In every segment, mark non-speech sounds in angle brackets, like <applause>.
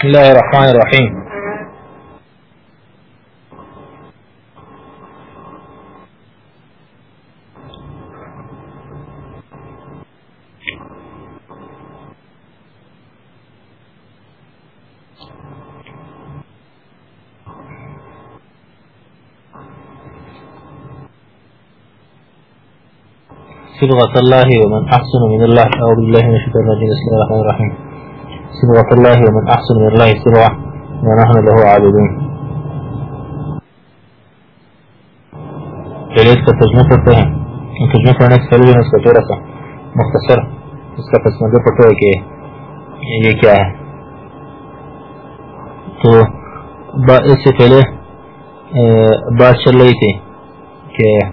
بسم الله الرحمن الرحيم. صبغة الله ومن أحسن من الله. أعوذ بالله من الشيطان الرجيم. بسم الله الرحمن الرحيم. صبغة الله ومن أحسن من الله صبغة ونحن له عابدون. إليك تجمع الفهم إن تجمع نفس فلوه نفس فجرسة مختصرة. استفى صندوق توك إيه إيه كاه تو با إسفله با شليتي كاه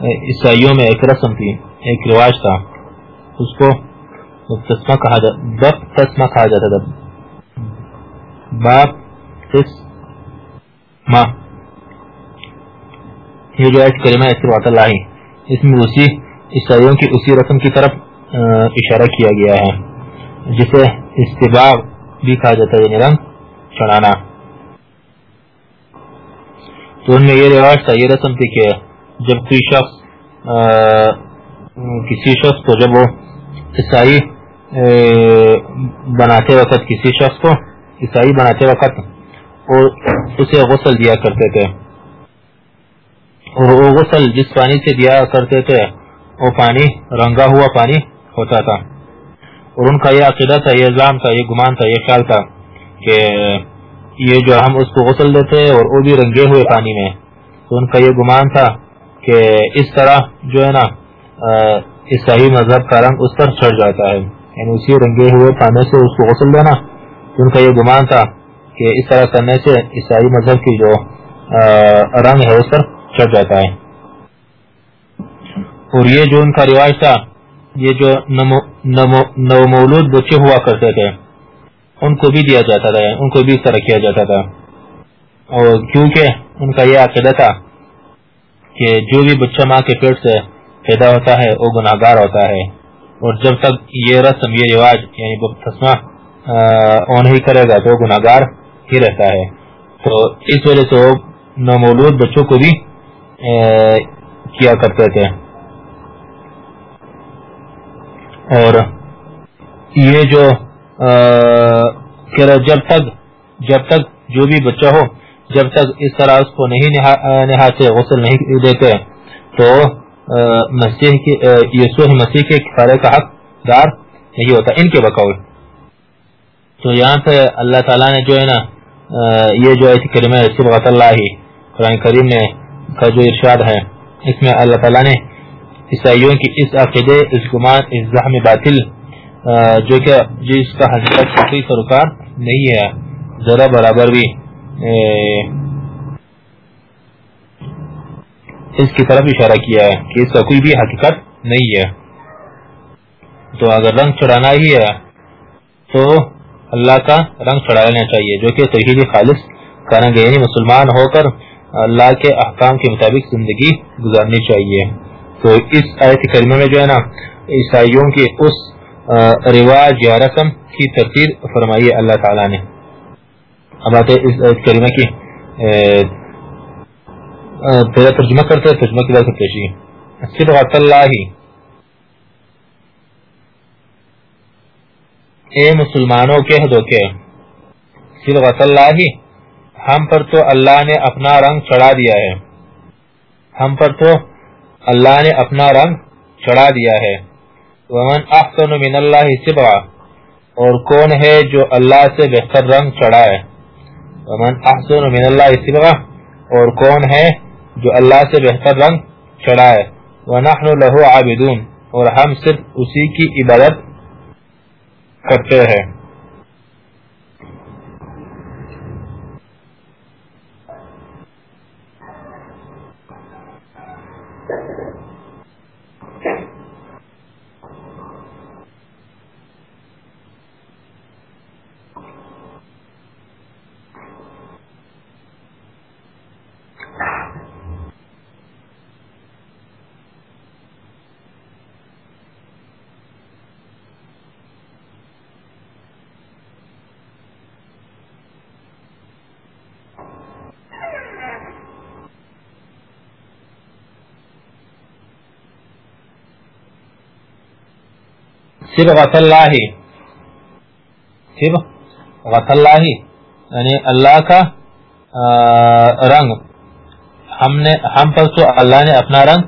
عیسائیوں میں ایک رسم تھی، ایک رواج تھا۔ اس کو تسمہ کہا جاتا بپ تسمہ کہا جاتا تھا۔ باپ تسمہ یہ جو ایک کلمہ ہے، صرف اللہ اس میں اسی عیسائیوں کی اسی رسم کی طرف اشارہ کیا گیا ہے۔ جسے استباب بھی کہا جاتا ہے یعنی رنگ چڑھانا۔ تو ان میں یہ رواج تھا، یہ رسم تھی کہ جب کوئی شخص کسی شخص کو جب وہ عیسائی بناتے وقت، کسی شخص کو عیسائی بناتے وقت اور اسے غسل دیا کرتے تھے۔ اور وہ غسل جس پانی سے دیا کرتے تھے، وہ پانی رنگا ہوا پانی ہوتا تھا۔ اور ان کا یہ عقیدہ تھا، یہ الزام تھا، یہ گمان تھا، یہ خیال تھا کہ یہ جو ہم اس کو غسل دیتے ہیں اور وہ بھی رنگے ہوئے پانی میں۔ تو ان کا یہ گمان تھا کہ اس طرح جو ہے نا عیسائی مذہب کا رنگ اس پر چڑھ جاتا ہے۔ یعنی اسی رنگے ہوئے پانی سے اس کو غسل دینا۔ ان کا یہ گمان تھا کہ اس طرح کرنے سے عیسائی مذہب کی جو رنگ ہے اس پر چڑھ جاتا ہے۔ اور یہ جو ان کا رواج تھا، یہ جو نو مولود بچے ہوا کرتے تھے، ان کو بھی دیا جاتا تھا، ان کو بھی اس طرح کیا جاتا تھا۔ اور کیونکہ ان کا یہ عقیدہ تھا کہ جو بھی بچہ ماں کے پیٹ سے پیدا ہوتا ہے، وہ گناہ گار ہوتا ہے۔ اور جب تک یہ رسم، یہ رواج یعنی تسمہ وہ نہیں کرے گا تو وہ گناہ گار ہی رہتا ہے۔ تو اس وجہ سے وہ نومولود بچوں کو بھی کیا کرتے تھے۔ اور یہ جو جب تک جب تک جو بھی بچہ ہو جب تک اس طرح اس کو نہیں نہاتے، غسل نہیں دیتے، تو مسیح کی یسوع مسیح کے کفارے کا حق دار نہیں ہوتا، ان کے بقول۔ تو یہاں پہ اللہ تعالیٰ نے جو ہے نا یہ جو ایسی کریمہ صبغت اللہ، قرآن کریم نے، کا جو ارشاد ہے، اس میں اللہ تعالیٰ نے عیسائیوں کی اس عقیدے، اس گمان، اس زحم باطل جو کہ جس کا حضرت شکری سرکار نہیں ہے، ذرا برابر بھی اس کی طرف اشارہ کیا ہے کہ اس کا کوئی بھی حقیقت نہیں ہے۔ تو اگر رنگ چڑھانا ہی ہے، تو اللہ کا رنگ چڑھا لینا چاہیے، جو کہ توحید خالص کریں گے یعنی مسلمان ہو کر اللہ کے احکام کے مطابق زندگی گزارنی چاہیے۔ تو اس آیت کریمہ میں جو ہے نا، عیسائیوں کے اس رواج یا رسم کی ترتیب فرمائی اللہ تعالیٰ نے۔ اب آتے اس کریمہ کی پہلا ترجمہ کرتے ہیں، ترجمہ کی بات پیشی صبغت اللہ۔ اے مسلمانوں، کہہ دو کہ صبغت اللہ، ہم پر تو اللہ نے اپنا رنگ چڑھا دیا ہے۔ ہم پر تو اللہ نے اپنا رنگ چڑھا دیا ہے۔ ومن احسن من اللہ سبعا اور کون ہے جو اللہ سے بہتر رنگ چڑھائے ومن احسن من اللہ سبغا اور کون ہے جو اللہ سے بہتر رنگ چڑھائے؟ ونحن له عابدون اور ہم صرف اسی کی عبادت کرتے ہیں۔ صبغت اللہ صبغت اللہ یعنی اللہ کا رنگ. ہم نے، ہم پر تو اللہ نے اپنا رنگ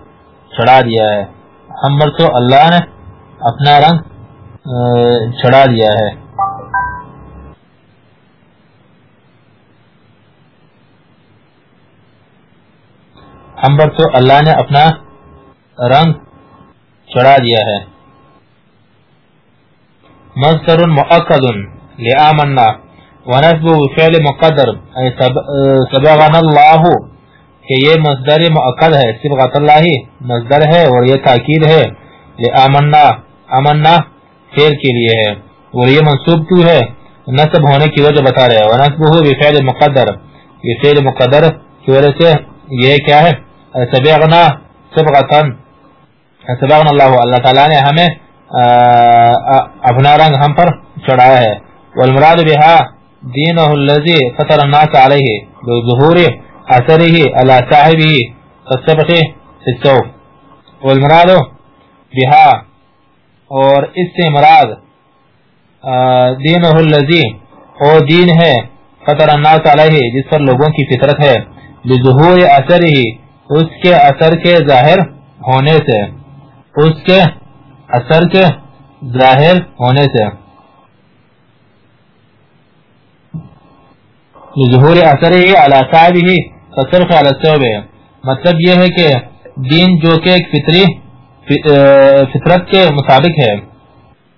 چڑھا دیا ہے. ہم پر تو اللہ نے اپنا رنگ چڑھا دیا ہے. ہم پر تو اللہ نے اپنا رنگ چڑھا دیا ہے. مصدر مؤکد لآمنا ونسبه فعل مقدر اي سبغنا اللہ کہ یہ مصدر مؤکد ہے سبغت اللہ مصدر ہے، اور یہ تاکید ہے، لآمنا امنا فعل کے لیے ہے، اور یہ منصوب کیوں ہے؟ نصب ہونے کی وجہ بتا رہے ہیں، ونسبه بفعل مقدر یہ فعل مقدر کی وجہ سے یہ کیا ہے؟ سبغنا سبغتن سبغنا اللہ اللہ تعالیٰ نے ہمیں اپنا رنگ ہم پر چڑھایا ہے۔ والمراد بها دینه الذي فطر الناس عليه بظهور اثره على صاحبه فالسبق في السوف والمراد بها اور اس سے مراد دینه الذي او دین ہے فطر الناس علیہ، جس پر لوگوں کی فطرت ہے۔ بظهور اثره اس کے اثر کے ظاہر ہونے سے، اس کے اثر کے ظاہر ہونے سے۔ ظہور اثر ہی صاحب ہی تصرف ہے مطلب یہ ہے کہ دین جو کہ ایک فطری، فطرت کے مطابق ہے۔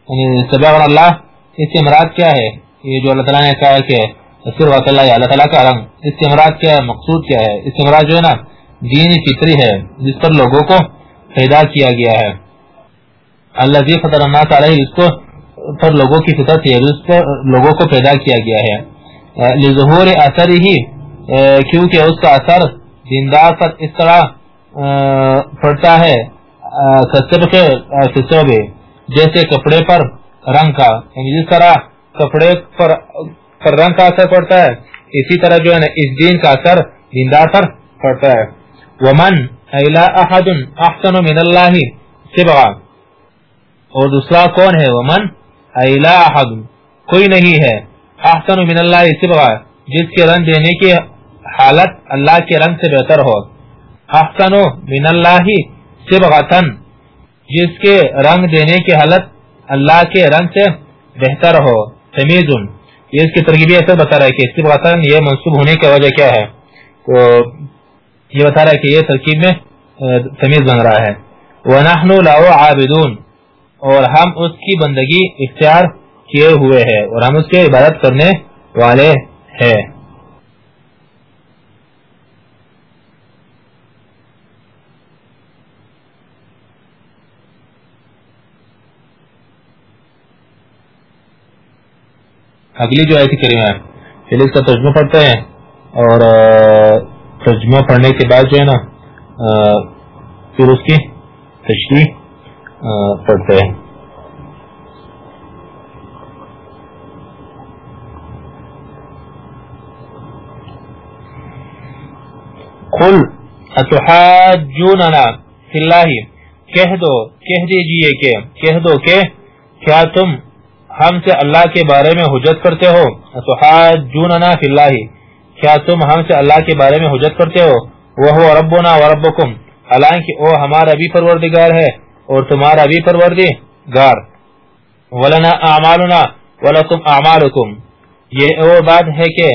یعنی سبع اللہ، اس سے مراد کیا ہے؟ یہ جو اللہ تعالیٰ نے کہا کہ صرف اللہ اللہ تعالیٰ کا رنگ اس سے مراد کیا ہے؟ مقصود کیا ہے؟ اس سے مراد جو ہے نا، دین فطری ہے، جس پر لوگوں کو پیدا کیا گیا ہے۔ اللہ جی فطر الناس علیہ جس کو پر لوگوں کی فطرت ہے جس پر لوگوں کو پیدا کیا گیا ہے۔ لظہور اثر ہی کیونکہ اس کا اثر دیندار پر اس طرح پڑتا ہے جیسے کپڑے پر رنگ کا یعنی جس طرح کپڑے پر, پر رنگ کا اثر پڑتا ہے اسی طرح جو ہے نا اس دین کا اثر دیندار پر پڑتا ہے۔ ومن ایلا احد احسن من اللہ سبغا اور دوسرا کون ہے؟ ومن؟ ایلا احد کوئی نہیں ہے۔ احسن من اللہ سبغا، جس کے رنگ دینے کی حالت اللہ کے رنگ سے بہتر ہو۔ احسن من اللہ سبغتن جس کے رنگ دینے کی حالت اللہ کے رنگ سے بہتر ہو۔ تمیزن یہ اس کی ترغیبی ایسا بتا رہا ہے کہ سبغتن یہ منصوب ہونے کی وجہ کیا ہے؟ تو یہ بتا رہا ہے کہ یہ ترکیب میں تمیز بن رہا ہے۔ وَنَحْنُ لَهُ عَابِدُونَ اور ہم اس کی بندگی اختیار کیے ہوئے ہیں اور ہم اس کے عبادت کرنے والے ہیں۔ اگلی جو ایسی کریمہ ہے، پھر اس کا ترجمہ پڑھتے ہیں۔ اور ترجمہ پڑھنے کے بعد جو ہے نا پھر اس کی تشریح پڑھتے ہیں۔ قل اتحاجوننا فی اللہ کہہ دو، کہہ دیجیے کہ، کہہ دو کہ، کیا تم ہم سے اللہ کے بارے میں حجت کرتے ہو؟ اتحاجوننا فی اللہ کیا تم ہم سے اللہ کے بارے میں حجت کرتے ہو؟ وہ ربنا و حالانکہ وہ ہمارا بھی پروردگار ہے۔ اور تمہارا بھی پروردی گار ولنا اعمالنا ولکم اعمالکم. یہ وہ بات ہے کہ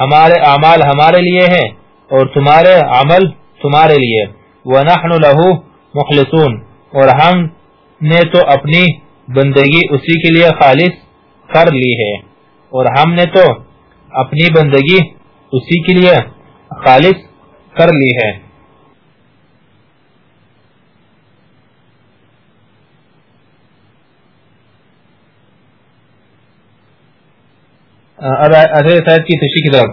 ہمارے اعمال ہمارے لیے ہیں اور تمہارے عمل تمہارے لیے. ونحن له مخلصون. اور ہم نے تو اپنی بندگی اسی کے لیے خالص کر لی ہے. اور ہم نے تو اپنی بندگی اسی کے لیے خالص کر لی ہے. صاحب کی تشریح کی طرف۔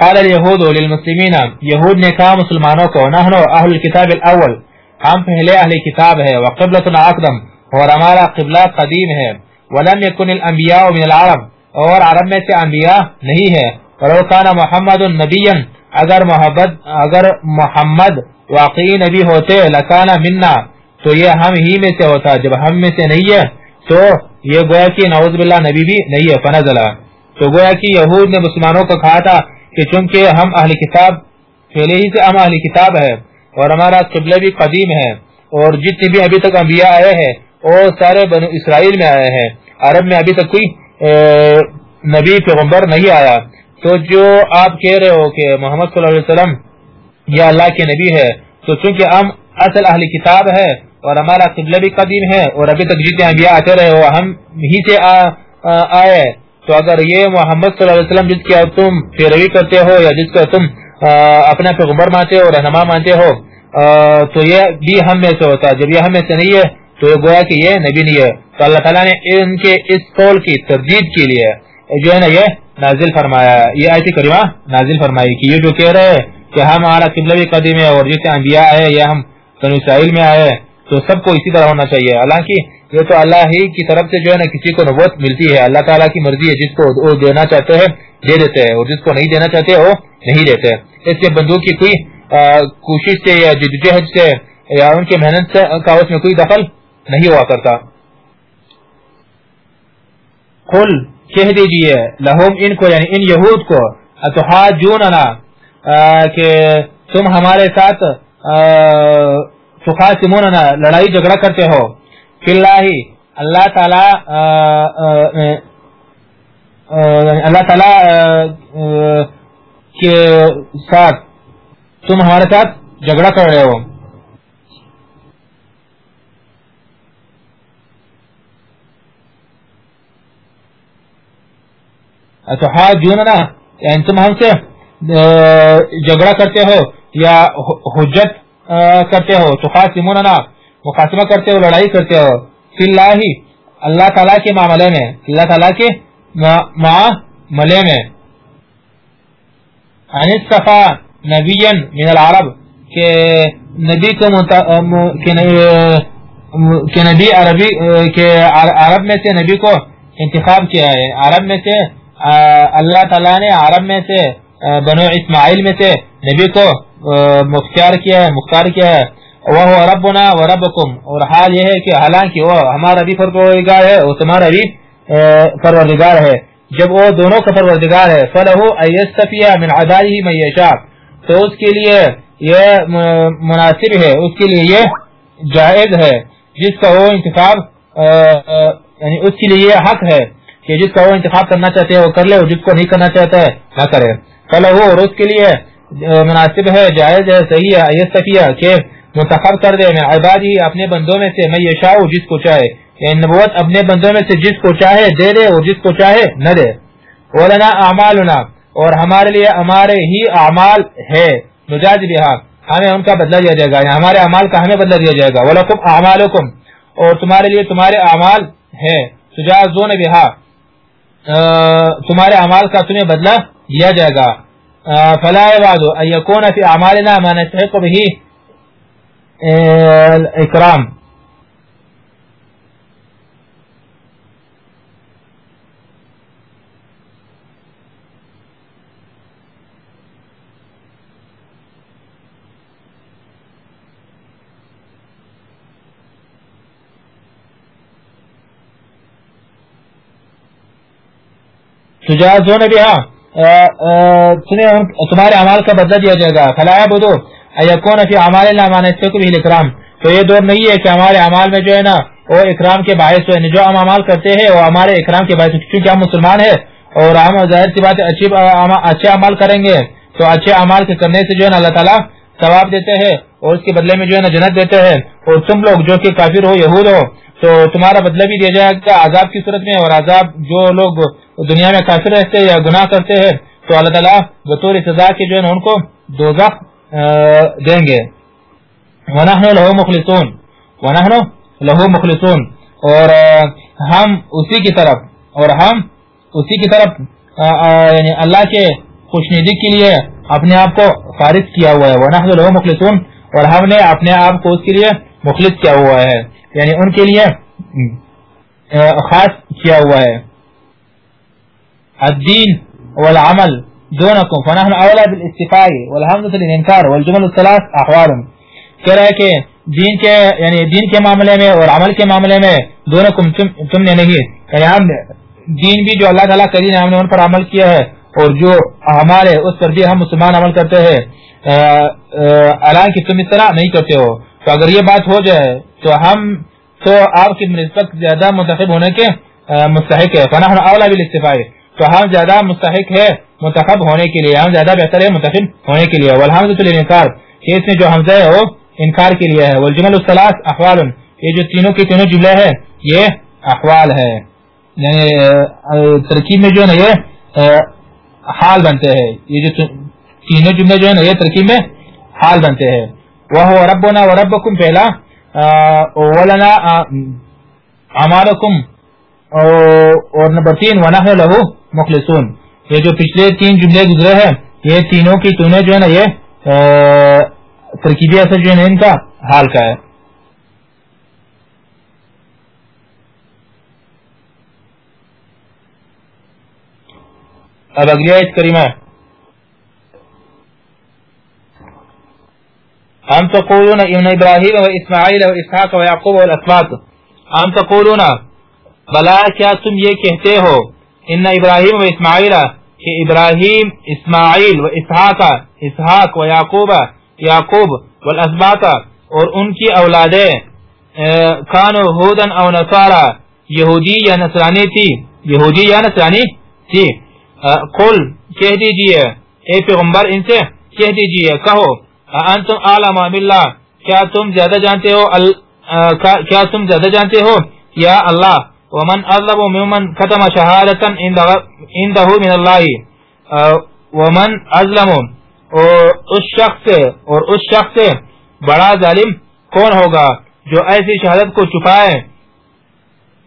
قال اليهود للمسلمین، یہود نے کہا، مسلمانوں کو، نحن اہل الكتاب الاول، ہم پہلے اہل کتاب ہے وقبلتنا اقدم، اور ہمارا قبلہ قدیم ہے۔ ولم يكن الانبیاء من العرب، اور عرب میں سے انبیاء نہیں ہے۔ ولو كان محمد نبیا اگر محمد اگر محمد واقعی نبی ہوتے لکانا منا، تو یہ ہم ہی میں سے ہوتا۔ جب ہم میں سے نہیں ہے، تو یہ گویا کہ نعوذ باللہ نبی بھی نہیں ہے۔ فنزلہ۔ تو گویا کہ یہود نے مسلمانوں کو کہا تھا کہ چونکہ ہم اہل کتاب، پہلے ہی سے ہم اہل کتاب ہے اور ہمارا قبلہ بھی قدیم ہے اور جتنے بھی ابھی تک انبیاء آئے ہیں، وہ سارے بنو اسرائیل میں آئے ہیں۔ عرب میں ابھی تک کوئی نبی، پیغمبر نہیں آیا۔ تو جو آپ کہہ رہے ہو کہ محمد صلی اللہ علیہ وسلم یا اللہ کے نبی ہے، تو چونکہ ہم اصل اہل کتاب ہے اور ہمارا قبلہ بھی قدیم ہے اور ابھی تک جتنے انبیاء آتے رہے ہو ہم ہی سے آئے۔ تو اگر یہ محمد صلی اللہ علیہ وسلم جس کی تم پیروی کرتے ہو یا جس کا تم اپنا پیغمبر مانتے ہو، رہنما مانتے ہو تو یہ بھی ہم میں سے ہوتا ہے۔ جب یہ ہم میں سے نہیں ہے، تو یہ گویا کہ یہ نبی نہیں ہے۔ تو اللہ تعالیٰ نے ان کے اس قول کی تردید کے لیے جو ہے نا، یہ نازل فرمایا یہ آیت کریمہ نازل فرمائی کہ یہ جو کہہ رہے ہیں کہ ہم ہمارا قبلہ بھی قدیم ہے اور جیسے انبیاء آئے یا ہم بنو اسرائیل میں آئے تو سب کو اسی طرح ہونا چاہیے۔ حالانکہ یہ تو اللہ ہی کی طرف سے جو ہے نا کسی کو نبوت ملتی ہے، اللہ تعالیٰ کی مرضی ہے، جس کو وہ دینا چاہتے ہیں، دے دیتے ہیں، اور جس کو نہیں دینا چاہتے وہ نہیں دیتے اس کے بندوق کی کوئی کوشش سے یا جدوجہد سے یا ان کی محنت سے کا اس میں کوئی دخل نہیں ہوا کرتا۔ قل، کہہ دیجیے، لہم ان کو یعنی ان یہود کو، اتحاجوننا کہ تم ہمارے ساتھ تخاصموننا لڑائی جھگڑا کرتے ہو۔ اللہ اللہ تعالی اللہ تعالی کے ساتھ تم ہمارے ساتھ جھگڑا کر رہے ہو۔ تو ہاں جوننا یعنی تم ہم سے جھگڑا کرتے ہو یا حجت کرتے ہو۔ تو خاص کرتے ہو، لڑائی کرتے ہو، فی اللہ اللہ تعالیٰ کے معاملے میں، اللہ تعالیٰ کے معاملے میں۔ انصفا نبی من العرب، کہ نبی کو کہ نبی عربی، کہ عرب میں سے نبی کو انتخاب کیا ہے۔ عرب میں سے، اللہ تعالیٰ نے عرب میں سے، بنو اسماعیل میں سے نبی کو، مختار کیا ہے، مختار کیا ہے۔ وہ ربنا و ربکم اور حال یہ ہے کہ حالانکہ وہ ہمارا بھی پروردگار ہے وہ تمہارا بھی پروردگار ہے۔ جب وہ دونوں کا پروردگار ہے فلہو ایستفیہ من عدالی من یشا تو اس کے لیے یہ مناسب ہے، اس کے لیے یہ جائز ہے، جس کا وہ انتخاب یعنی اس کے لیے یہ حق ہے کہ جس کا وہ انتخاب کرنا چاہتے ہیں، وہ کر لے، اور جس کو نہیں کرنا چاہتا ہے، نہ کرے۔ فلہو اور اس کے لیے مناسب ہے، جائز ہے، صحیح ہے۔ ایستفیہ کہ منتخب کر دے، میں عباد ہی اپنے بندوں میں سے، میں یشاء جس کو چاہے۔ یعنی نبوت اپنے بندوں میں سے جس کو چاہے، دے دے، اور جس کو چاہے، نہ دے۔ ولنا اعمالنا، اور ہمارے لیے ہمارے ہی اعمال ہے۔ نجاز بہا، ہمیں ان کا بدلہ دیا جائے گا۔ یعنی ہمارے اعمال کا ہمیں بدلہ دیا جائے گا۔ ولکم اعمالکم، اور تمہارے لیے تمہارے اعمال ہے تجازون بہا تمہارے اعمال کا تمہیں بدلہ دیا جائے گا۔ فلا عباد ان يكون في اعمالنا ما نستحق به الاکرام۔ تجازون بها ہاں، تمہارے عمال کا بدلہ دیا جائے گا۔ فلاح بدو ایکون فی عمال اللہ مانا تو یہ دور نہیں ہے کہ ہمارے عمال میں جو ہے نا، وہ اکرام کے باعث ہوئے جو ہم عمال کرتے ہیں، وہ ہمارے اکرام کے باعث۔ کیونکہ ہم مسلمان ہیں، اور ہم ظاہر سی بات اچھی اچھے عمال کریں گے۔ تو اچھے عمال کے کرنے سے جو ہے نا، اللہ تعالیٰ ثواب دیتے ہیں، اور اس کے بدلے میں جو ہے نا، جنت دیتے ہیں۔ اور تم لوگ جو کہ کافر ہو، یہود ہو، تو تمہارا بدلہ بھی دیا جائے گا عذاب کی صورت میں۔ اور عذاب جو لوگ دنیا میں کافر رہتے یا گناہ کرتے ہیں، تو اللہ تعالیٰ بطور سزا کے جو ہے نا، ان کو دوزخ دیں گے۔ وَنَحْنُ لَهُ مُخْلِصُونَ۔ وَنَحْنُ لَهُ مُخْلِصُونَ۔ اور ہم اسی کی طرف، اور ہم اسی کی طرف یعنی اللہ کے خوشنیدی کے لیے اپنے آپ کو فارغ کیا ہوا ہے۔ وَنَحْنُ لَهُ مُخْلِصُونَ۔ اور ہم نے اپنے آپ کو اس کے لیے مخلص کیا ہوا ہے۔ یعنی ان کے لیے خاص کیا ہوا ہے۔ الدین والعمل۔ دونکم فنحن اولا بالاستفائی والحمد للانکار والجمل الثلاث احوال کہہ رہا ہے کہ دین کے یعنی دین کے معاملے میں اور عمل کے معاملے میں دونوں تم, تم نے نہیں. یعنی ہم دین بھی جو اللہ تعالیٰ کا دین ہم نے ان پر عمل کیا ہے اور جو ہمارے اس پر بھی ہم مسلمان عمل کرتے ہیں. حالانکہ تم اس طرح نہیں کرتے ہو. تو اگر یہ بات ہو جائے تو ہم تو آپ کی نسبت زیادہ منتخب ہونے کے مستحق ہے فنا اولا بھی تو ہم زیادہ مستحق ہے منتخب ہونے کے لیے، ہم زیادہ بہتر ہے منتخب ہونے کے لیے۔ والحمد انکار اس میں جو حمزہ ہے، وہ انکار کے لیے ہے۔ والجمل الثلاث، احوال۔ یہ جو تینوں کے تینوں جملے ہیں، یہ احوال ہے۔ یعنی ترکیب میں جو ہے نا، یہ حال بنتے ہیں۔ یہ جو تینوں جملے جو ہے نا، یہ ترکیب میں حال بنتے ہیں۔ وہ ربنا و ربکم پہلا ولنا اعمالکم اور نمبر تین، ونحن له مخلصون۔ یہ جو پچھلے تین جملے گزرے ہیں، یہ تینوں کی تینوں جو ہے نا یہ ترکیبی اثر جو ہے ان کا حال کا ہے۔ اب اگلی آیت کریمہ ہم تقولون ابن ابراہیم و اسماعیل و اسحاق و یعقوب و الاسباط ہم تقولون، بلا کیا تم یہ کہتے ہو؟ ان ابراہیم و اسماعیل کہ ابراہیم، اسماعیل و اسحاق اسحاق و یعقوب یعقوب والاسباط اور ان کی اولادیں کانو ہودن او نصارا، یہودی یا نصرانی تھی، یہودی یا نصرانی تھی۔ قل، کہہ دیجیے، اے پیغمبر، ان سے کہہ دیجیے، کہو انتم اعلم باللہ کیا تم زیادہ جانتے ہو کیا تم زیادہ جانتے ہو؟ یا اللہ ومن اظلم ممن ختم شہادتا عنده من اللہ ومن اظلم اور اس شخص سے اور اس شخص سے بڑا ظالم کون ہوگا جو ایسی شہادت کو چھپائے؟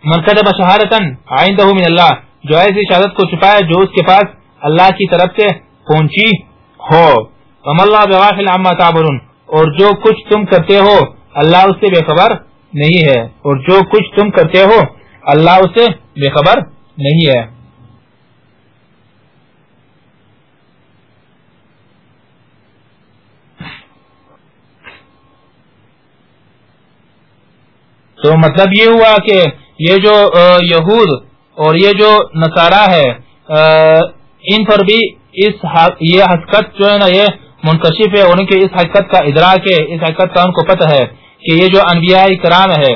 من ختم شہادتا عنده من اللہ جو ایسی شہادت کو چھپائے جو اس کے پاس اللہ کی طرف سے پہنچی ہو. وم اللہ بغافل عما تعملون. اور جو کچھ تم کرتے ہو، اللہ اس سے بے خبر نہیں ہے. اور جو کچھ تم کرتے ہو اللہ اس سے بے خبر نہیں ہے۔ تو مطلب یہ ہوا کہ یہ جو یہود اور یہ جو نصارہ ہے ان پر بھی اس یہ حقیقت جو ہے نا، یہ منکشف ہے ان کے اس حقیقت کا ادراک ہے، اس حقیقت کا ان کو پتہ ہے کہ یہ جو انبیاء کرام ہے،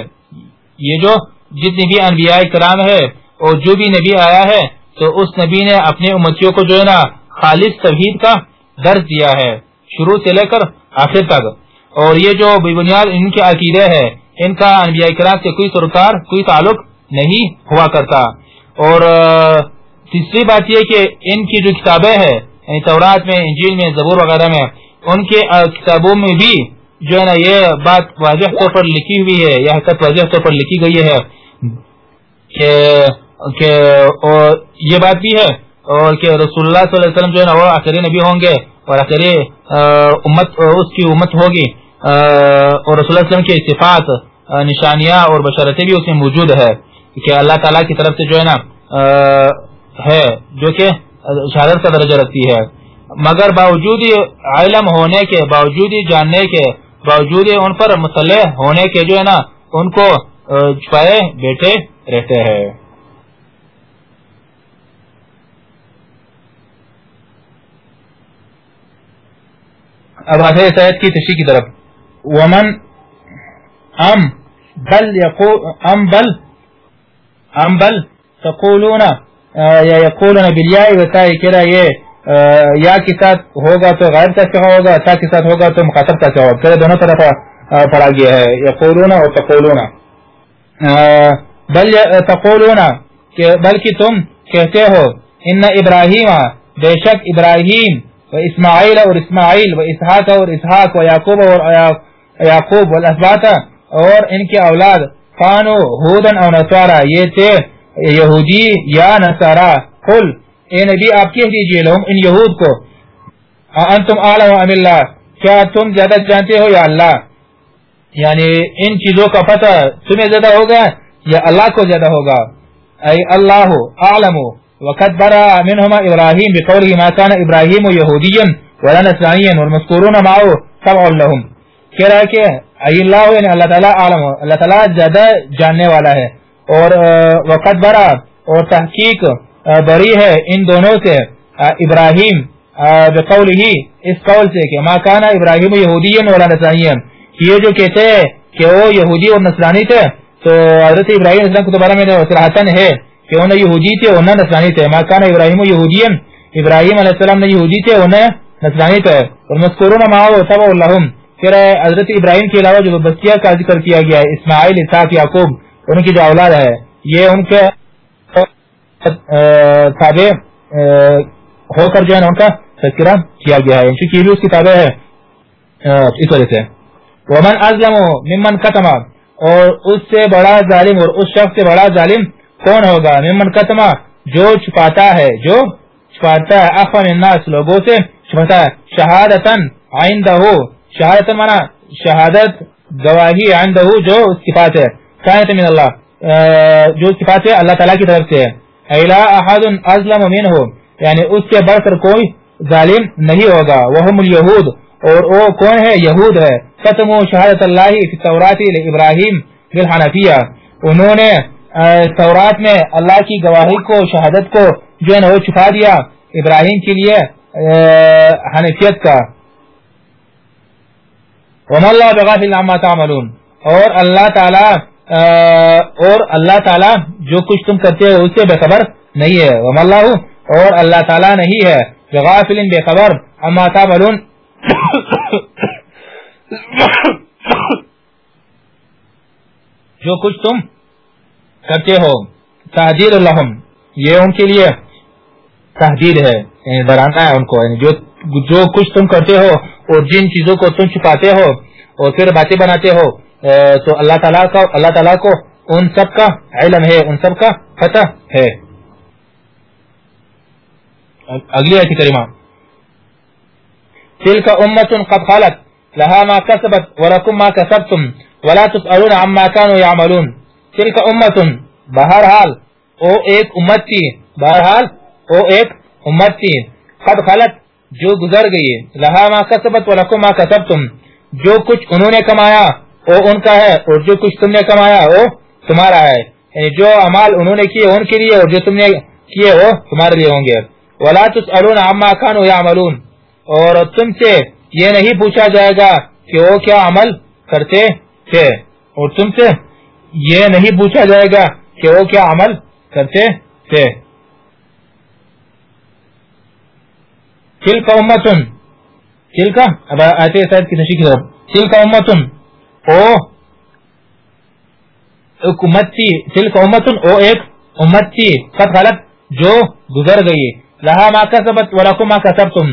یہ جو جتنی بھی انبیاء کرام ہے اور جو بھی نبی آیا ہے، تو اس نبی نے اپنے امتیوں کو جو ہے نا خالص توحید کا درج دیا ہے، شروع سے لے کر آخر تک۔ اور یہ جو بنیاد ان کے عقیدے ہے ان کا انبیاء کرام سے کوئی سرکار، کوئی تعلق نہیں ہوا کرتا۔ اور تیسری بات یہ کہ ان کی جو کتابیں ہیں یعنی تورات میں، انجیل میں، زبور وغیرہ میں، ان کے کتابوں میں بھی جو ہے نا یہ بات واضح طور پر لکھی ہوئی ہے یا حقیقت واضح طور پر لکھی گئی ہے کہ کہ یہ بات بھی ہے، اور کہ رسول اللہ صلی اللہ علیہ وسلم جو ہے نا وہ آخری نبی ہوں گے، اور آخری امت، اس کی امت ہوگی اور رسول اللہ علیہ وسلم کی صفات نشانیاں اور بشارتیں بھی اس میں موجود ہے کہ اللہ تعالیٰ کی طرف سے جو ہے نا ہے، جو کہ شہادت کا درجہ رکھتی ہے۔ مگر باوجود علم ہونے کے، باوجود جاننے کے باوجود ان پر مسلح ہونے کے جو ہے نا، ان کو چھپائے بیٹھے رہتے ہیں۔ اب آتے سید کی تشریح کی طرف۔ ومن ام بل ام بل ام بل تقولون یا یقولون بالیاء و کرا، یہ یا کے ساتھ ہوگا تو غیر کا سگا ہوگا تا کے ساتھ ہوگا تو مخاطب کا سگا ہوگا؟ پھر دونوں طرف پڑا گیا ہے، یقولون اور تقولون۔ بل تقولون بلکہ تم کہتے ہو، ان ابراہیم، بے شک ابراہیم و اسماعیل اور اسماعیل و اسحاق اور اسحاق و یعقوب اور یعقوب والاسبات اور ان کے اولاد فانو ہودن او نصارا، یہ تھے، یہودی یا نصارا، قل اے نبی، آپ کہہ دیجیے لہم ان یہود کو۔ انتم عالم ام اللہ۔ کیا تم زیادہ جانتے ہو یا اللہ؟ یعنی ان چیزوں کا پتہ تمہیں زیادہ ہوگا یا اللہ کو زیادہ ہوگا؟ اے اللہ عالم وقت برا منہما ابراہیم بقوله ما كان ابراہیم یہودیا ولا نصرانیا والمذکورون معه تبع لهم۔ کہہ رہا ہے کہ اللہ یعنی اللہ تعالیٰ عالم اللہ تعالیٰ زیادہ جاننے والا ہے۔ اور وقت برا اور تحقیق بری ہے ان دونوں سے۔ ابراہیم بقول ہی اس قول سے کہ ما کانا ابراہیم یہودی والا نسانی یہ جو کہتے ہیں کہ وہ یہودی اور نسرانی تھے، تو حضرت ابراہیم اسلام کو دوبارہ میں نے صراحتن ہے کہ انہیں یہودی تھے انہیں نسرانی تھے۔ ما کانا ابراہیم یہودی ابراہیم علیہ السلام نے یہودی تھے انہیں نسرانی تھے۔ اور مسکورون ما پھر حضرت ابراہیم کے علاوہ جو بستیہ کا ذکر کیا گیا ہے، اسماعیل، اسحاق، یعقوب، ان کی جو اولاد ہے، یہ ان کے تابع ہو کر جو ہے ان کا تذکرہ کیا گیا ہے۔ یعنی چونکہ یہ بھی اس کی تابع ہے۔ اس وجہ سے۔ ومن ازلم ممن قتما اور اس سے بڑا ظالم اور اس شخص سے بڑا ظالم کون ہوگا؟ ممن قتما جو چھپاتا ہے، جو چھپاتا ہے۔ افن الناس، لوگوں سے چھپاتا ہے۔ شہادتن آئندہ ہو شہادت مانا شہادت گواہی عندہ جو اس کی پاس ہے۔ کائنت من اللہ جو اس کی پاس ہے، اللہ تعالیٰ کی طرف سے ہے۔ ایلا احد ازلم منہ یعنی اس سے بڑھ کر کوئی ظالم نہیں ہوگا. وہم الیہود اور وہ کون ہے؟ یہود ہے. ختم شہادت اللہ فی تورات ابراہیم بالحنفیہ انہوں نے تورات میں اللہ کی گواہی کو، شہادت کو جو ہے نا، وہ چھپا دیا ابراہیم کے لیے حنفیت کا. وما اللہ بغافل عما تعملون. اور اللہ تعالی اور اللہ تعالی جو کچھ تم کرتے ہو اس سے بے خبر نہیں ہے۔ وما اللہ اور اللہ تعالی نہیں ہے۔ بغافل بے خبر۔ عما تعملون۔ جو کچھ تم کرتے ہو تحدید اللہم یہ ان کے لیے تحدید ہے یعنی ڈرانا ہے ان کو۔ یعنی جو جو کچھ تم کرتے ہو اور جن چیزوں کو تم چھپاتے ہو اور پھر باتیں بناتے ہو تو اللہ تعالیٰ کا اللہ تعالیٰ کو ان سب کا علم ہے، ان سب کا فتح ہے۔ اگلی ایسی کریمہ۔ تل کا امت قد خالت لها ما كسبت ولكم ما كسبتم ولا تسألون عما كانوا يعملون تل کا امت، بہرحال، او ایک امت تھی بہرحال، او ایک امت تھی قد خالت جو گزر گئی لہا ما کسبت ولکم ما کسبتم۔ جو کچھ انہوں نے کمایا وہ ان کا ہے اور جو کچھ تم نے کمایا وہ تمہارا ہے۔ یعنی جو عمال انہوں نے کیے ان کے لیے اور جو تم نے کیے وہ تمہارے لیے ہوں گے۔ ولا تسالون عما كانوا يعملون۔ اور تم سے یہ نہیں پوچھا جائے گا کہ وہ کیا عمل کرتے تھے۔ اور تم سے یہ نہیں پوچھا جائے گا کہ وہ کیا عمل کرتے تھے۔ تل کا امتن تل اب آتے سید کی نشی کی طرف۔ تل کا امتن او ایک امت تھی تل کا امتن، او ایک امت تھی قد غلط جو گزر گئی۔ لہا ما کسبت ولکم ما کسبتم۔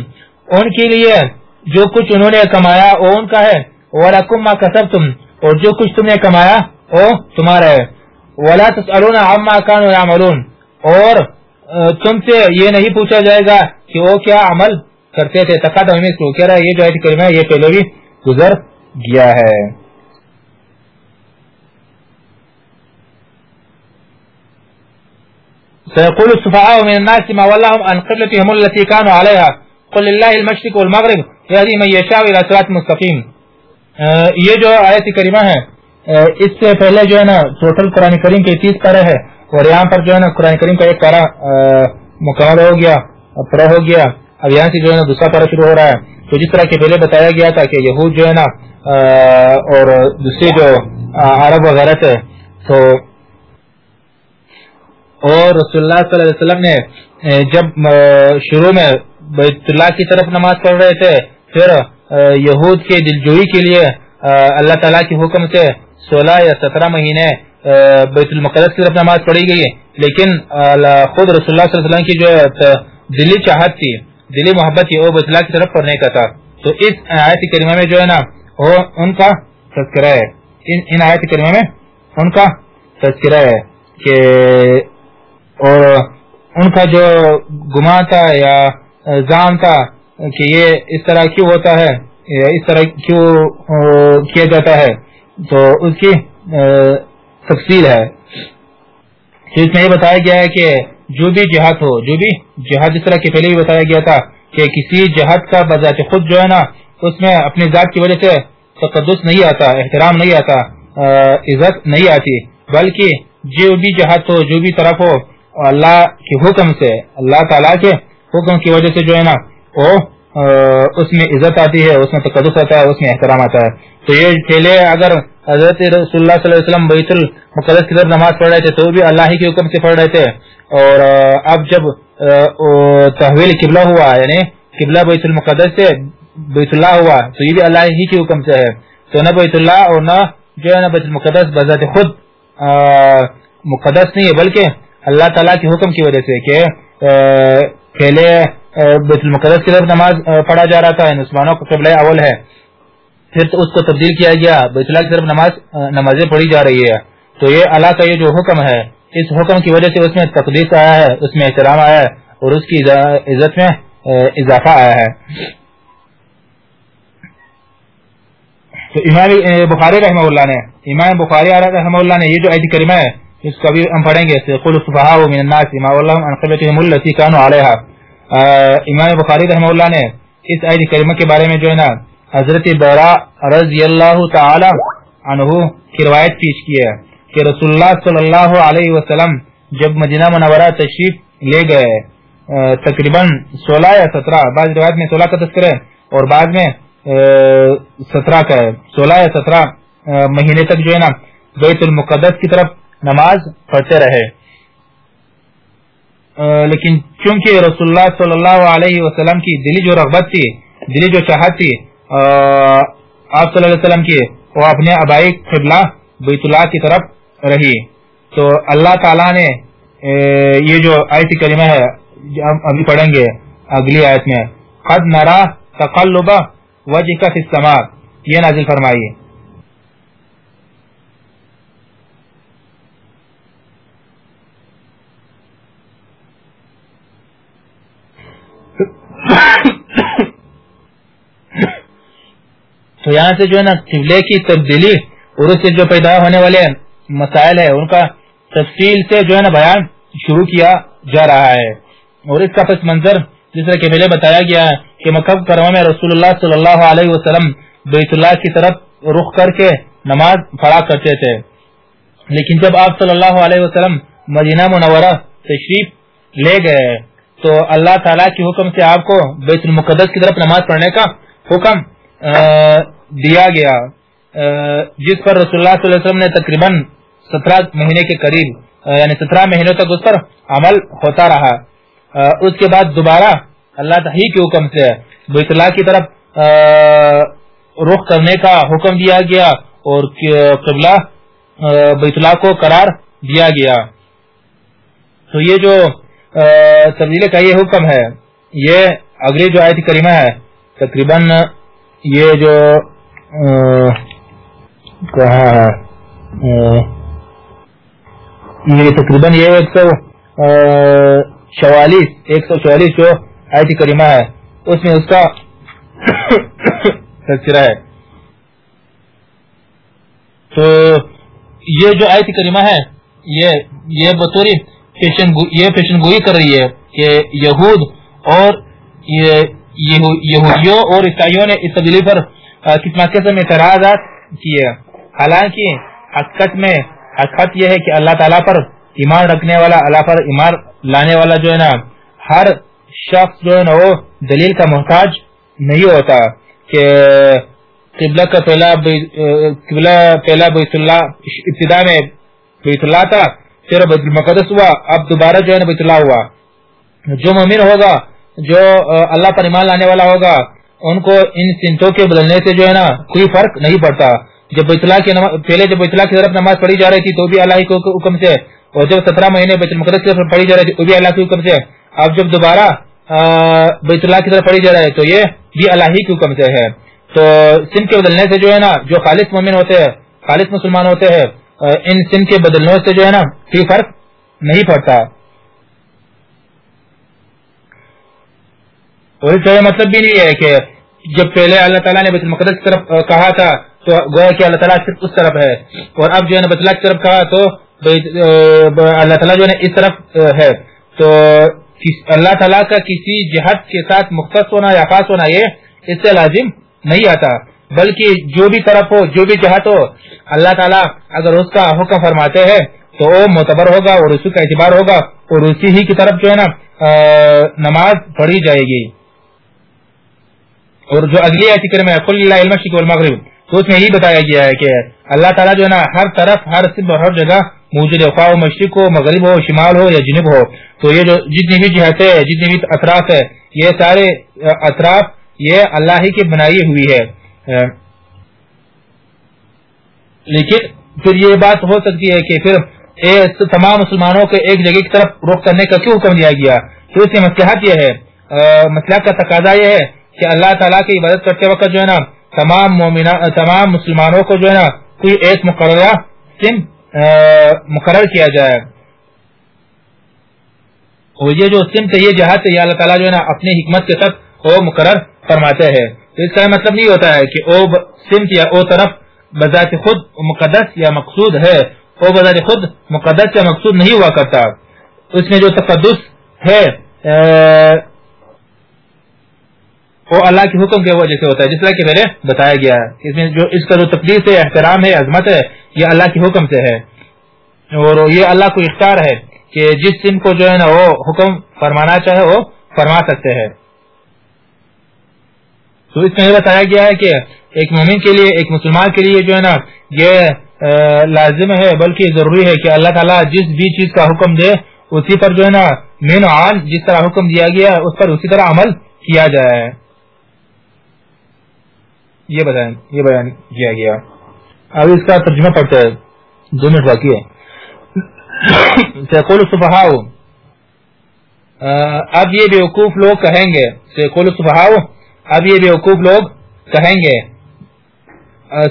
ان کے لیے جو کچھ انہوں نے کمایا وہ ان کا ہے۔ ولکم ما کسبتم۔ اور جو کچھ تم نے کمایا وہ تمہارا ہے۔ ولا تسألون عما كانوا يعملون۔ اور تم سے یہ نہیں پوچھا جائے گا کہ وہ کیا عمل کرتے تھے۔ تقاضا ہمیں اس کہہ رہا ہے، یہ جو آیت کریمہ ہے، یہ پہلے بھی گزر گیا ہے۔ سيقول السفهاء من الناس ما ولاهم عن قبلتهم التي كانوا عليها. قل لله المشرق والمغرب يهدي من يشاء الى صراط مستقيم. یہ جو آیت کریمہ ہے اس سے پہلے جو ہے نا ٹوٹل قرآن کریم کے تیس پارے ہے اور یہاں پر جو ہے نا قرآن کریم کا ایک پارا مکمل ہو گیا، پورا ہو گیا۔ اب یہاں سے جو ہے نا دوسرا پارا شروع ہو رہا ہے۔ تو جس طرح کے پہلے بتایا گیا تھا کہ یہود جو ہے نا اور دوسری جو عرب وغیرہ تھے، تو اور رسول اللہ صلی اللہ علیہ وسلم نے جب شروع میں بیت اللہ کی طرف نماز پڑھ رہے تھے، پھر یہود کے دلجوئی کے لیے اللہ تعالیٰ کے حکم سے سولہ یا سترہ مہینے بیت المقدس کی طرف نماز پڑھی گئی۔ لیکن خود رسول اللہ صلی اللہ علیہ وسلم کی جو دلی چاہت تھی، دلی محبت تھی، وہ بیت اللہ کی طرف پڑھنے کا تھا۔ تو اس آیت کریمہ میں جو ہے نا، وہ ان کا تذکرہ ہے۔ ان آیت کریمہ میں ان کا تذکرہ ہے کہ اور ان کا جو گما تھا یا زام تھا کہ یہ اس طرح کیوں ہوتا ہے، یا اس طرح کیوں کیا جاتا ہے، تو اس کی تفصیل ہے۔ اس میں یہ بتایا گیا ہے کہ جو بھی جہاد ہو، جو بھی جہاد اس طرح کے پہلے بھی بتایا گیا تھا کہ کسی جہاد کا بذات خود جو ہے نا، اس میں اپنی ذات کی وجہ سے تقدس نہیں آتا، احترام نہیں آتا عزت نہیں آتی، بلکہ جو بھی جہت ہو، جو بھی طرف ہو اللہ کے حکم سے، اللہ تعالیٰ کے حکم کی وجہ سے جو ہے نا، وہ اس میں عزت آتی ہے، اس میں تقدس آتا ہے، اس میں احترام آتا ہے۔ تو یہ پہلے اگر حضرت رسول اللہ صلی اللہ علیہ وسلم بیت المقدس کی طرف نماز پڑھ رہے تھے، تو بھی اللہ ہی کے حکم سے پڑھ رہے تھے۔ اور اب جب تحویل قبلہ ہوا یعنی قبلہ بیت المقدس سے بیت اللہ ہوا، تو یہ بھی اللہ ہی کے حکم سے ہے۔ تو نہ بیت اللہ اور نہ جو ہے نا بیت المقدس، بذات خود مقدس نہیں ہے، بلکہ اللہ تعالیٰ کے حکم کی وجہ سے کہ پہلے بیت المقدس کی طرف نماز پڑھا جا رہا تھا مسلمانوں کا قبلہ اول ہے۔ پھر اس کو تبدیل کیا گیا، بیت اللہ کی طرف نماز نمازیں پڑھی جا رہی ہے تو یہ اللہ کا یہ جو حکم ہے، اس حکم کی وجہ سے اس میں تقدیس آیا ہے، اس میں احترام آیا ہے اور اس کی عزت میں اضافہ آیا ہے۔ تو امام بخاری رحمہ اللہ نے، امام بخاری رحمہ اللہ نے یہ جو عید کریمہ ہے اس کو ابھی ہم پڑھیں گے قل الصفحاء من الناس ما والله عن قبلتهم التي كانوا عليها۔ امام بخاری رحمہ اللہ نے اس عید کریمہ کے بارے میں جو ہے نا، حضرت برا رضی اللہ تعالی عنہ کی روایت پیش کی ہے کہ رسول اللہ صلی اللہ علیہ وسلم جب مدینہ منورہ تشریف لے گئے تقریباً سولہ یا سترہ، بعض روایت میں سولہ کا تذکر ہے اور بعد میں سترہ کا ہے۔ سولہ یا سترہ مہینے تک جو ہے نا، بیت المقدس کی طرف نماز پڑھتے رہے۔ لیکن چونکہ رسول اللہ صلی اللہ علیہ وسلم کی دلی جو رغبت تھی، دلی جو چاہت تھی آپ صلی اللہ علیہ وسلم کی، وہ اپنے ابائی قبلہ بیت اللہ کی طرف رہی۔ تو اللہ تعالیٰ نے یہ جو آیت کریمہ ہے ابھی پڑھیں گے اگلی آیت میں، قد نرا تقلب وجہ کا یہ نازل فرمائی تو یہاں سے جو ہے نا قبلے کی تبدیلی اور اس سے جو پیدا ہونے والے مسائل ہے ان کا تفصیل سے جو ہے نا بیان شروع کیا جا رہا ہے۔ اور اس کا پس منظر جس طرح کہ پہلے بتایا گیا ہے کہ مکب کرما میں رسول اللہ صلی اللہ علیہ وسلم بیت اللہ کی طرف رخ کر کے نماز پڑھا کرتے تھے۔ لیکن جب آپ صلی اللہ علیہ وسلم مدینہ منورہ تشریف لے گئے، تو اللہ تعالیٰ کے حکم سے آپ کو بیت المقدس کی طرف نماز پڑھنے کا حکم دیا گیا۔ جس پر رسول اللہ صلی اللہ علیہ وسلم نے تقریباً سترہ مہینے کے قریب یعنی سترہ مہینوں تک اس پر عمل ہوتا رہا۔ اس کے بعد دوبارہ اللہ تعالی کے حکم سے بیت اللہ کی طرف رخ کرنے کا حکم دیا گیا اور قبلہ بیت اللہ کو قرار دیا گیا۔ تو یہ جو تبدیلی کا یہ حکم ہے، یہ اگلی جو آیت کریمہ ہے، تقریباً یہ جو کہا یہ یعنی تقریباً یہ ایک سو چوالیس، ایک سو چوالیس جو آیت کریمہ ہے، اس میں اس کا <coughs> تذکرہ ہے۔ تو یہ جو آیت کریمہ ہے، یہ یہ بطوری یہ پیشن گوئی کر رہی ہے کہ یہود اور یہودیوں اور عیسائیوں نے اس تبدیلی پر کتنا قسم اعتراضات کیے؟ حالانکہ حقیقت میں حقیقت یہ ہے کہ اللہ تعالیٰ پر ایمان رکھنے والا، اللہ پر ایمان لانے والا جو ہے نا، ہر شخص جو ہے نا، وہ دلیل کا محتاج نہیں ہوتا کہ قبلہ کا پہلا قبلہ پہلا بیت اللہ ابتدا میں بیت اللہ تھا، پھر بیت المقدس ہوا، اب دوبارہ جو ہے نا بیت اللہ ہوا۔ جو مومن ہوگا جو اللہ پر ایمان لانے والا ہوگا، ان کو ان سنتوں کے بدلنے سے جو ہے نا کوئی فرق نہیں پڑتا۔ جب بیت اللہ کی پہلے جب بیت اللہ کی طرف نماز پڑھی جا رہی تھی تو بھی اللہ کے حکم سے، اور جب سترہ مہینے بیت المقدس کی طرف پڑھی جا رہی تھی وہ بھی اللہ کے حکم سے۔ اب جب دوبارہ بیت اللہ کی طرف پڑھی جا رہا ہے تو یہ بھی اللہ کے حکم سے ہے۔ تو سن کے بدلنے سے جو ہے نا، جو خالص مومن ہوتے ہیں، خالص مسلمان ہوتے ہیں ان سن کے بدلنے سے جو ہے نا کوئی فرق نہیں پڑتا۔ اور اس کا یہ مطلب بھی نہیں ہے کہ جب پہلے اللہ تعالیٰ نے بیت المقدس کی طرف کہا تھا، تو گویا کہ اللہ تعالیٰ صرف اس طرف ہے۔ اور اب جو ہے نا بیت اللہ کی طرف کہا تو اللہ تعالیٰ جو ہے اس طرف ہے۔ تو اللہ تعالیٰ کا کسی جہد کے ساتھ مختص ہونا یا خاص ہونا یہ اس سے لازم نہیں آتا۔ بلکہ جو بھی طرف ہو، جو بھی جہت ہو، اللہ تعالیٰ اگر اس کا حکم فرماتے ہیں تو وہ معتبر ہوگا اور اسی کا اعتبار ہوگا اور اسی ہی کی طرف جو ہے نا نماز پڑھی جائے گی۔ اور جو اگلی فکر میں المغرب تو اس میں یہی بتایا گیا ہے کہ اللہ تعالیٰ جو ہے نا، ہر طرف، ہر صرف ہر جگہ موجود ہے، خواہ مشرق ہو، مغرب ہو، شمال ہو یا جنوب ہو، تو یہ جو جتنی بھی جہتیں جتنی بھی اطراف ہے یہ سارے اطراف، یہ اللہ ہی کی بنائی ہوئی ہے۔ لیکن پھر یہ بات ہو سکتی ہے کہ پھر تمام مسلمانوں کے ایک جگہ کی طرف رخ کرنے کا کیوں حکم دیا گیا؟ پھر اس کی مسلحت یہ ہے مسئلہ کا تقاضا یہ ہے کہ اللہ تعالیٰ کی عبادت کرتے وقت جو ہے نا، تمام تمام مسلمانوں کو جو ہے نا کوئی ایک مقررہ سم مقرر کیا جائے۔ اور یہ جو سمت یہ جہاز ہے اللہ تعالیٰ جو ہے نا اپنی حکمت کے ساتھ وہ مقرر فرماتے ہیں۔ اس کا مطلب نہیں ہوتا ہے کہ او سمت یا او طرف بذات خود مقدس یا مقصود ہے۔ او بذات خود مقدس یا مقصود نہیں ہوا کرتا۔ اس میں جو تقدس ہے وہ اللہ کے حکم کے وجہ سے ہوتا ہے، جس طرح کہ میں نے بتایا گیا ہے۔ اس میں جو اس کا جو تقدیر ہے احترام ہے، عظمت ہے، یہ اللہ کے حکم سے ہے۔ اور یہ اللہ کو اختیار ہے کہ جس سن کو جو ہے نا وہ حکم فرمانا چاہے، وہ فرما سکتے ہیں۔ تو اس میں یہ بتایا گیا ہے کہ ایک مومن کے لیے، ایک مسلمان کے لیے جو ہے نا، یہ لازم ہے، بلکہ ضروری ہے کہ اللہ تعالیٰ جس بھی چیز کا حکم دے، اسی پر جو ہے نا، مین آن جس طرح حکم دیا گیا، اس پر اسی طرح عمل کیا جائے۔ یہ بیان یہ بیان کیا گیا۔ اب اس کا ترجمہ پڑتا ہے دو منٹ باقی ہے سیکول صفحاؤ اب یہ بیوقوف لوگ کہیں گے۔ سیکول صفحاؤ اب یہ بیوقوف لوگ کہیں گے۔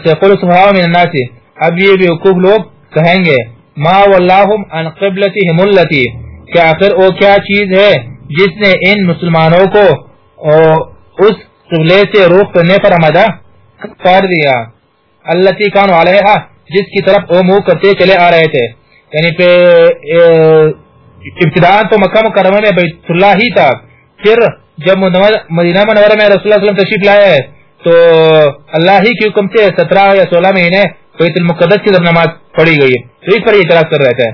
سیکول صفحاؤ من الناس۔ اب یہ بیوقوف لوگ کہیں گے۔ ما واللہم ان قبلتهم اللتی کہ آخر وہ کیا چیز ہے جس نے ان مسلمانوں کو اس قبلے سے روح کرنے پر آمدہ کر دیا۔ اللہ کان علیہ جس کی طرف وہ منہ کرتے چلے آ رہے تھے۔ یعنی پہ ابتدان تو مکہ مکرمہ میں بیت اللہ ہی تھا۔ پھر جب مدینہ منورہ میں رسول اللہ علیہ وسلم تشریف لائے، تو اللہ ہی کی حکم سے سترہ یا سولہ مہینے بیت المقدس کی طرف نماز پڑھی گئی۔ تو اس پر اعتراض کر رہے تھے۔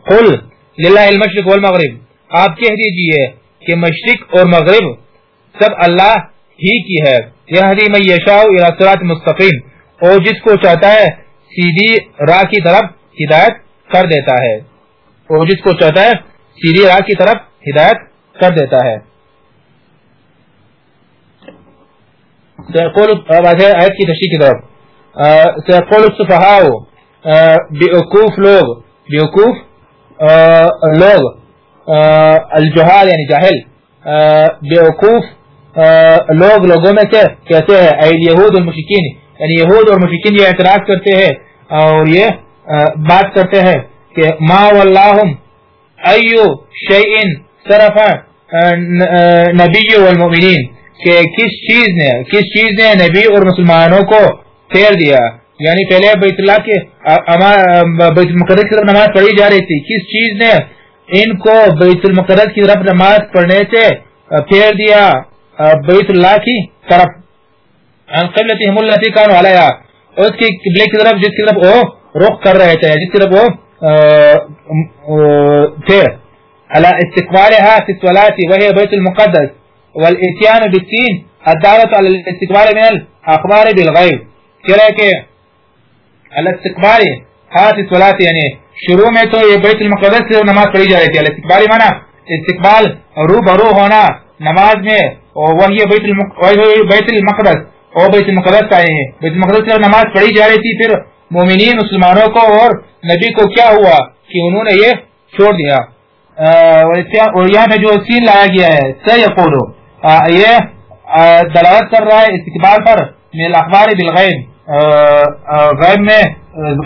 قل للہ المشرق والمغرب، آپ کہہ دیجیے کہ مشرق اور مغرب سب اللہ ہی کی ہے۔ یہدی من یشاء الى صراط مستقیم اور جس کو چاہتا ہے سیدھی راہ کی طرف ہدایت کر دیتا ہے۔ اور جس کو چاہتا ہے سیدھی راہ کی طرف ہدایت کر دیتا ہے۔ آیت کی تشریح کی طرف۔ سیقول الصفحاء بیوکوف لوگ بیوکوف لوگ الجہال یعنی جاہل بیوکوف لوگ لوگوں میں سے کہتے ہیں یہود المشکین یعنی یہود اور مشکین یہ اعتراض کرتے ہیں اور یہ بات کرتے ہیں کہ ما واللہم ایو شیئن صرف نبی والمؤمنین، کہ کس چیز نے، کس چیز نے نبی اور مسلمانوں کو پھیر دیا؟ یعنی پہلے بیت اللہ کے بیت المقدس کی طرف نماز پڑھی جا رہی تھی۔ کس چیز نے ان کو بیت المقدس کی طرف نماز پڑھنے سے پھیر دیا؟ بیت اللہ کی طرف. قبلتهم التي كانوا عليها. اس کی قبلے کی طرف جس کی طرف وہ رخ کر رہے تھے، جس کی طرف وہ تھے. على استقبالها في الصلاة وهي بيت المقدس. والاتيان بالسين الدعوة على الاستقبال من الاخبار بالغيب کہہ کہ الاستقبال ہاتھ الصلاة یعنی شروع میں تو یہ بیت المقدس سے نماز پڑھی جا رہی تھی. الاستقبال مانا استقبال رو برو ہونا، نماز میں اور وہی بیت بیت المقدس. اور بیت المقدس کا ہے بیت المقدس میں نماز پڑھی جا رہی تھی، پھر مومنین مسلمانوں کو اور نبی کو کیا ہوا کہ انہوں نے یہ چھوڑ دیا؟ اور یہاں میں جو سین لایا گیا ہے، سیقولو. یہ دلالت کر رہا ہے استقبال پر، من الاخبار بالغیب. غیب میں،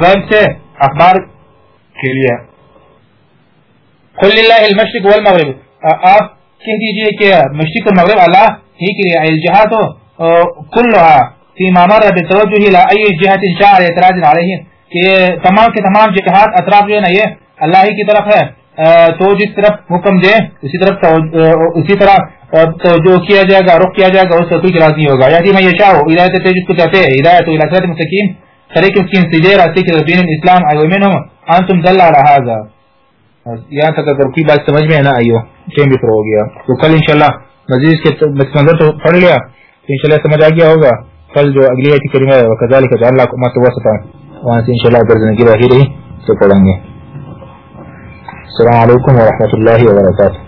غیب سے اخبار کے لیے. قل للہ المشرق والمغرب. آپ کہہ دیجیے کہ مشرق اور مغرب اللہ ہی کے لیے الجہات کلها فی مامر بتوجہ الى ای جہت شاعر اعتراض علیہ کہ تمام کے تمام جہات اطراف جو ہے نا یہ اللہ ہی کی طرف ہے۔ تو جس طرف حکم دے، اسی طرف اسی طرح اور تو جو کیا جائے گا، رخ کیا جائے گا، اس سے کوئی راضی ہوگا۔ یا میں یہ چاہو ہدایت تے جس کو چاہتے ہیں، ہدایت الى صراط مستقیم۔ طریق مسکین سیدھے راستے کے دین الاسلام ایو انتم دل على هذا یہاں تک اگر کوئی بات سمجھ میں ہے نا، آئیو ٹائم بھی پر ہو گیا۔ تو کل انشاءاللہ مزید کے منظر تو پڑھ لیا، تو انشاءاللہ سمجھ آ گیا ہوگا۔ کل جو اگلی آیت کریمہ ہے، وکذالک جعل لكم ما توسطا وہاں سے انشاءاللہ اگر زندگی باقی رہی، تو پڑھیں گے۔ السلام علیکم ورحمۃ اللہ وبرکاتہ۔